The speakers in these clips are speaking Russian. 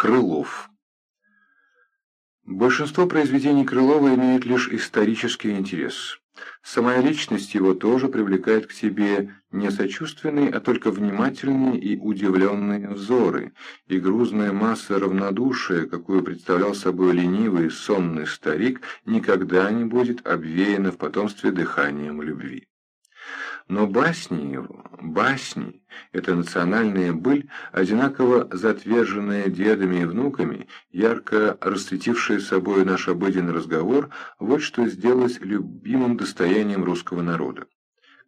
Крылов Большинство произведений Крылова имеют лишь исторический интерес. Сама личность его тоже привлекает к себе не сочувственные, а только внимательные и удивленные взоры, и грузная масса равнодушия, какую представлял собой ленивый сонный старик, никогда не будет обвеяна в потомстве дыханием любви. Но басни его, басни, эта национальная быль, одинаково затверженная дедами и внуками, ярко расцветившая собой наш обыденный разговор, вот что сделалось любимым достоянием русского народа.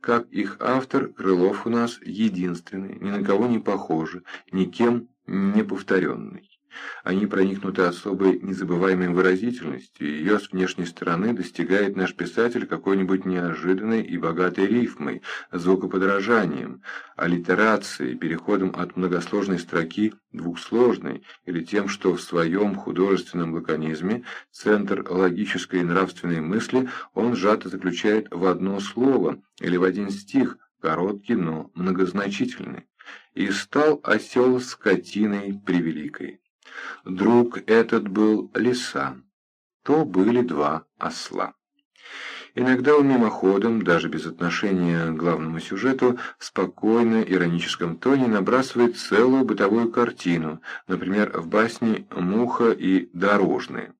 Как их автор, Крылов у нас единственный, ни на кого не похожий, никем не повторенный. Они проникнуты особой незабываемой выразительностью, и ее с внешней стороны достигает наш писатель какой-нибудь неожиданной и богатой рифмой, звукоподражанием, аллитерацией, переходом от многосложной строки двухсложной, или тем, что в своем художественном лаконизме центр логической и нравственной мысли он сжато заключает в одно слово или в один стих, короткий, но многозначительный. И стал осел скотиной превеликой. Друг этот был лиса. То были два осла. Иногда он мимоходом, даже без отношения к главному сюжету, в спокойно ироническом тоне набрасывает целую бытовую картину, например, в басне «Муха и дорожные».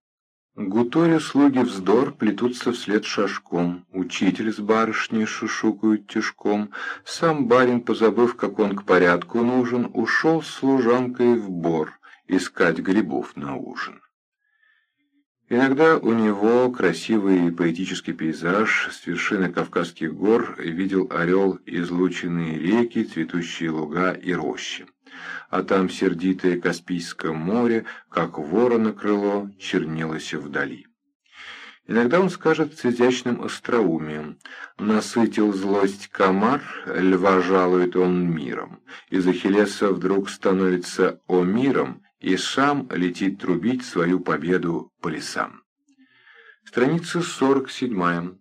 Гуторя слуги вздор плетутся вслед шашком, учитель с барышней шушукают тишком, сам барин, позабыв, как он к порядку нужен, ушел с служанкой в бор, искать грибов на ужин. Иногда у него красивый поэтический пейзаж с вершины Кавказских гор видел орел излученные реки, цветущие луга и рощи. А там сердитое Каспийское море, как ворона крыло, чернилось вдали. Иногда он скажет с изящным остроумием «Насытил злость комар, льва жалует он миром, из Ахиллеса вдруг становится о миром, и сам летит трубить свою победу по лесам. Страница 47.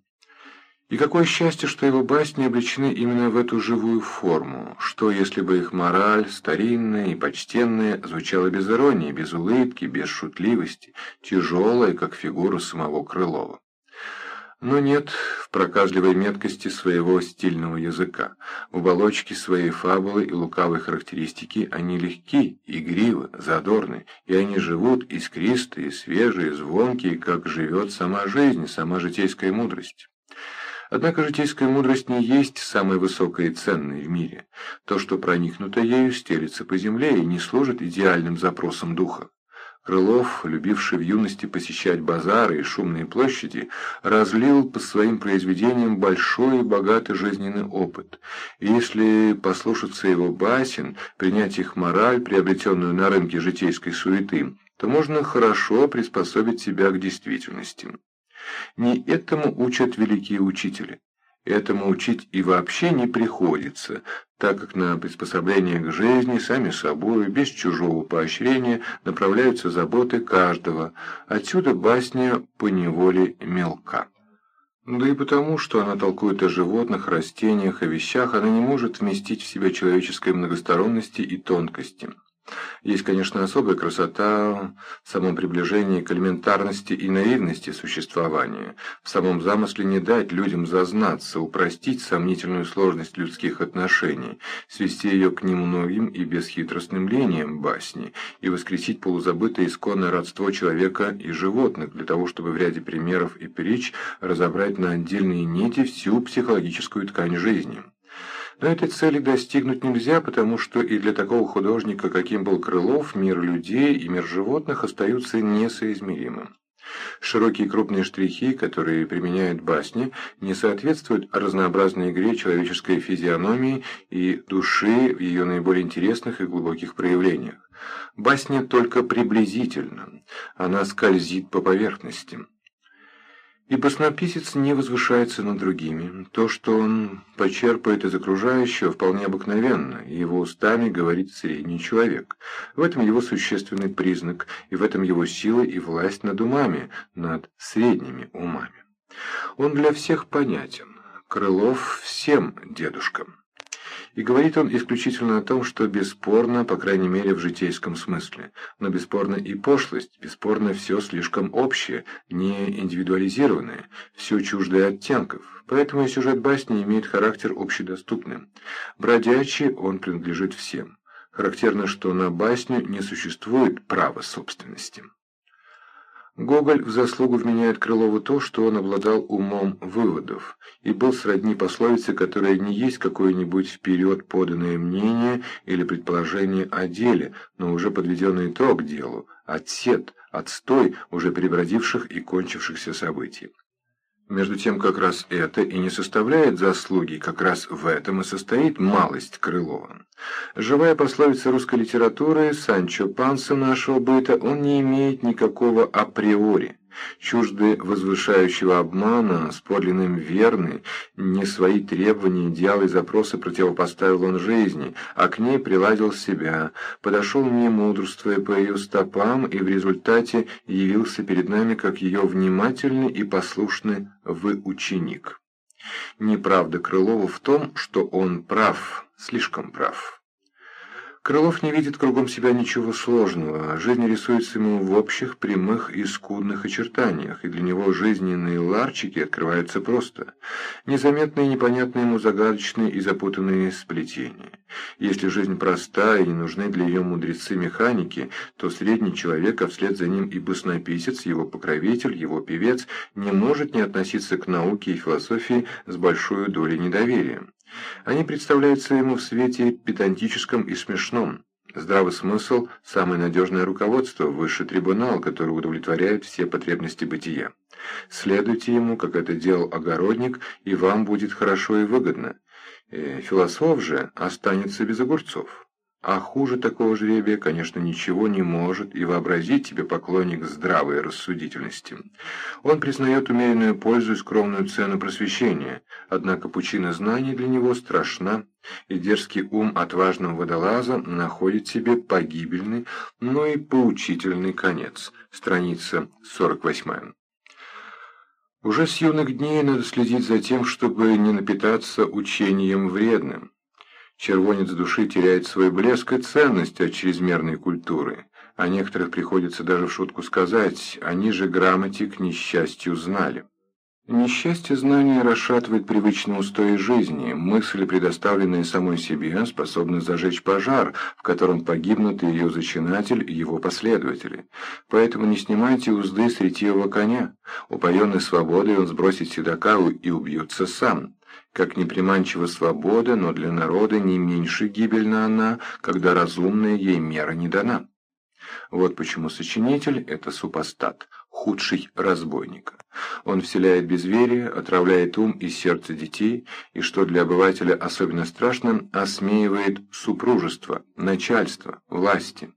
И какое счастье, что его басни облечены именно в эту живую форму, что если бы их мораль, старинная и почтенная, звучала без иронии, без улыбки, без шутливости, тяжелая, как фигура самого Крылова. Но нет в проказливой меткости своего стильного языка. В оболочке своей фабулы и лукавой характеристики они легки, игривы, задорны, и они живут искристые, свежие, звонкие, как живет сама жизнь, сама житейская мудрость. Однако житейская мудрость не есть самое высокое и ценное в мире. То, что проникнуто ею, стелится по земле и не служит идеальным запросом духа. Крылов, любивший в юности посещать базары и шумные площади, разлил по своим произведениям большой и богатый жизненный опыт. И если послушаться его басен, принять их мораль, приобретенную на рынке житейской суеты, то можно хорошо приспособить себя к действительности. Не этому учат великие учители. Этому учить и вообще не приходится, так как на приспособление к жизни сами собой, без чужого поощрения, направляются заботы каждого. Отсюда басня поневоле мелка. Да и потому, что она толкует о животных, растениях, о вещах, она не может вместить в себя человеческой многосторонности и тонкости. Есть, конечно, особая красота в самом приближении к элементарности и наивности существования, в самом замысле не дать людям зазнаться, упростить сомнительную сложность людских отношений, свести ее к немногим и бесхитростным линиям басни и воскресить полузабытое исконное родство человека и животных, для того, чтобы в ряде примеров и притч разобрать на отдельные нити всю психологическую ткань жизни. Но этой цели достигнуть нельзя, потому что и для такого художника, каким был Крылов, мир людей и мир животных остаются несоизмеримым. Широкие крупные штрихи, которые применяют басни, не соответствуют разнообразной игре человеческой физиономии и души в ее наиболее интересных и глубоких проявлениях. Басня только приблизительно, она скользит по поверхности. И баснописец не возвышается над другими. То, что он почерпает из окружающего, вполне обыкновенно, и его устами говорит средний человек. В этом его существенный признак, и в этом его сила и власть над умами, над средними умами. Он для всех понятен. Крылов всем дедушкам. И говорит он исключительно о том, что бесспорно, по крайней мере в житейском смысле, но бесспорно и пошлость, бесспорно все слишком общее, не индивидуализированное, все чуждое оттенков, поэтому и сюжет басни имеет характер общедоступный. Бродячий он принадлежит всем. Характерно, что на басню не существует права собственности. Гоголь в заслугу вменяет Крылову то, что он обладал умом выводов и был сродни пословице, которая не есть какое-нибудь вперед поданное мнение или предположение о деле, но уже подведенный итог делу, отсет, отстой уже перебродивших и кончившихся событий. Между тем, как раз это и не составляет заслуги, как раз в этом и состоит малость Крылова. Живая пословица русской литературы «Санчо Панса нашего быта» он не имеет никакого априори. Чужды возвышающего обмана, с подлинным верны, не свои требования, идеалы и запросы противопоставил он жизни, а к ней приладил себя, подошел не мудрствуя по ее стопам и в результате явился перед нами как ее внимательный и послушный выученик. Неправда Крылова в том, что он прав, слишком прав. Крылов не видит кругом себя ничего сложного, жизнь рисуется ему в общих, прямых и скудных очертаниях, и для него жизненные ларчики открываются просто. Незаметные, непонятные ему загадочные и запутанные сплетения. Если жизнь проста и не нужны для ее мудрецы-механики, то средний человек, а вслед за ним и баснописец, его покровитель, его певец, не может не относиться к науке и философии с большой долей недоверия. Они представляются ему в свете педантическом и смешном. Здравый смысл – самое надежное руководство, высший трибунал, который удовлетворяет все потребности бытия. Следуйте ему, как это делал огородник, и вам будет хорошо и выгодно. Э, философ же останется без огурцов. А хуже такого жребия, конечно, ничего не может и вообразить тебе поклонник здравой рассудительности. Он признает умеренную пользу и скромную цену просвещения, однако пучина знаний для него страшна, и дерзкий ум отважного водолаза находит себе погибельный, но и поучительный конец. Страница 48. Уже с юных дней надо следить за тем, чтобы не напитаться учением вредным. Червонец души теряет свой блеск и ценность от чрезмерной культуры. А некоторых приходится даже в шутку сказать, они же грамоте к несчастью знали. Несчастье знания расшатывает привычные устои жизни, мысли, предоставленные самой себе, способны зажечь пожар, в котором погибнут ее зачинатель и его последователи. Поэтому не снимайте узды с ретивого коня. Упоенный свободой он сбросит седока и убьется сам. Как неприманчива свобода, но для народа не меньше гибельна она, когда разумная ей мера не дана. Вот почему сочинитель – это супостат, худший разбойника. Он вселяет безверие, отравляет ум и сердце детей, и, что для обывателя особенно страшно, осмеивает супружество, начальство, власти.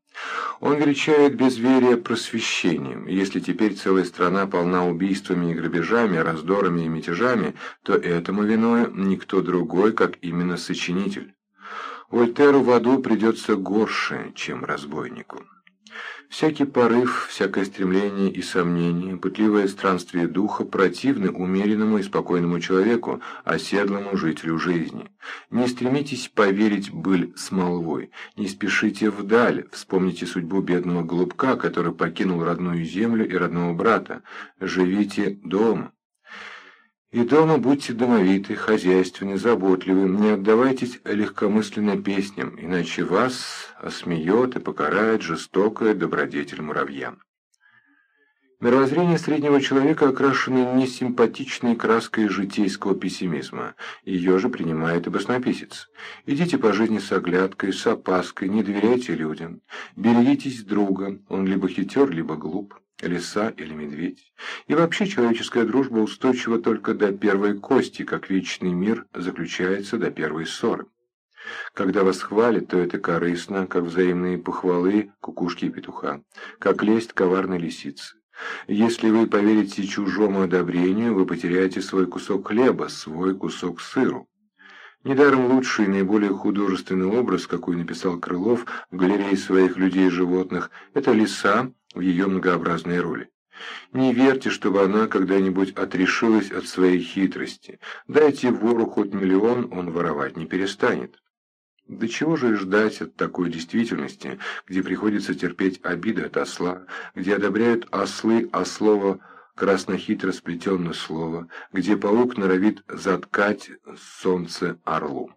Он величает безверие просвещением. Если теперь целая страна полна убийствами и грабежами, раздорами и мятежами, то этому виной никто другой, как именно сочинитель. Вольтеру в аду придется горше, чем разбойнику. Всякий порыв, всякое стремление и сомнение, пытливое странствие духа противны умеренному и спокойному человеку, оседлому жителю жизни. Не стремитесь поверить быль с молвой, не спешите вдаль, вспомните судьбу бедного голубка, который покинул родную землю и родного брата. Живите дома. И дома будьте домовиты, хозяйственны, заботливы, не отдавайтесь легкомысленно песням, иначе вас осмеет и покарает жестокая добродетель муравья. Мировоззрение среднего человека окрашено несимпатичной краской житейского пессимизма. Ее же принимает и баснописец. Идите по жизни с оглядкой, с опаской, не доверяйте людям. Берегитесь друга, он либо хитер, либо глуп лиса или медведь. И вообще человеческая дружба устойчива только до первой кости, как вечный мир заключается до первой ссоры. Когда вас хвалят, то это корыстно, как взаимные похвалы кукушки и петуха, как лесть коварной лисицы. Если вы поверите чужому одобрению, вы потеряете свой кусок хлеба, свой кусок сыру. Недаром лучший и наиболее художественный образ, какой написал Крылов в галерее своих людей и животных, это лиса, в ее многообразной роли. Не верьте, чтобы она когда-нибудь отрешилась от своей хитрости. Дайте вору хоть миллион, он воровать не перестанет. Да чего же ждать от такой действительности, где приходится терпеть обиды от осла, где одобряют ослы ослово краснохитро сплетенное слово, где паук норовит заткать солнце орлу.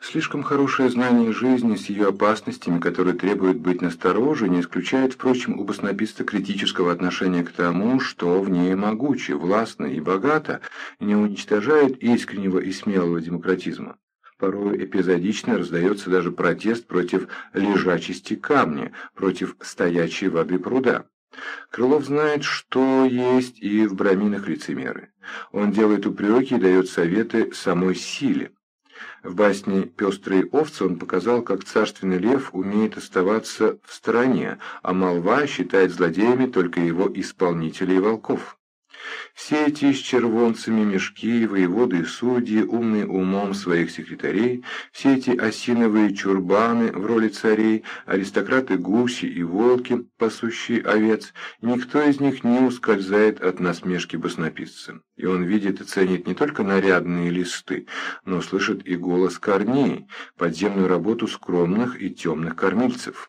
Слишком хорошее знание жизни с ее опасностями, которые требуют быть настороже, не исключает, впрочем, у баснописца критического отношения к тому, что в ней могуче, властно и богато, не уничтожает искреннего и смелого демократизма. Порой эпизодично раздается даже протест против лежачести камня, против стоячей воды пруда. Крылов знает, что есть и в браминах лицемеры. Он делает упреки и дает советы самой силе. В басне «Пестрые овцы» он показал, как царственный лев умеет оставаться в стороне, а молва считает злодеями только его исполнителей и волков. Все эти с червонцами мешки, воеводы и судьи, умные умом своих секретарей, все эти осиновые чурбаны в роли царей, аристократы-гуси и волки, пасущие овец, никто из них не ускользает от насмешки баснописца. И он видит и ценит не только нарядные листы, но слышит и голос корней, подземную работу скромных и темных кормильцев.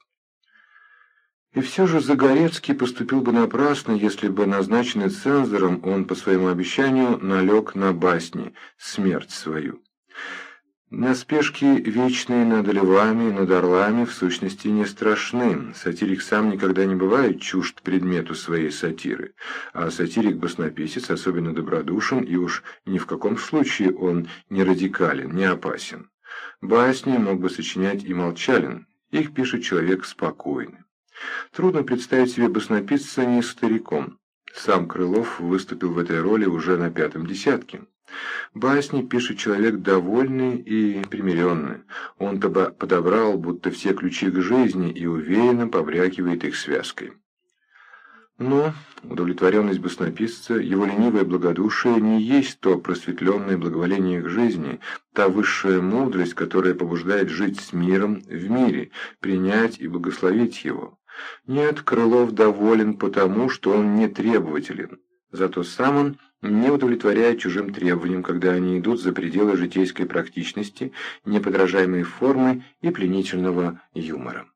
И все же Загорецкий поступил бы напрасно, если бы, назначенный цензором, он по своему обещанию налег на басни «Смерть свою». Наспешки вечные над львами и над орлами в сущности не страшны. Сатирик сам никогда не бывает чужд предмету своей сатиры, а сатирик-баснописец особенно добродушен, и уж ни в каком случае он не радикален, не опасен. Басни мог бы сочинять и молчален, их пишет человек спокойный. Трудно представить себе баснописца не стариком. Сам Крылов выступил в этой роли уже на пятом десятке. Басни пишет человек довольный и примиренный. Он-то подобрал будто все ключи к жизни и уверенно побрякивает их связкой. Но удовлетворенность баснописца, его ленивое благодушие не есть то просветленное благоволение к жизни, та высшая мудрость, которая побуждает жить с миром в мире, принять и благословить его. Нет, Крылов доволен потому, что он не требователен. Зато сам он не удовлетворяет чужим требованиям, когда они идут за пределы житейской практичности, неподражаемой формы и пленительного юмора.